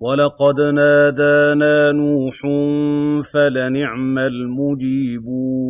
وَلَقَدْ نَادَانَا نُوحٌ فَلَنِعْمَ الْمُجِيبُونَ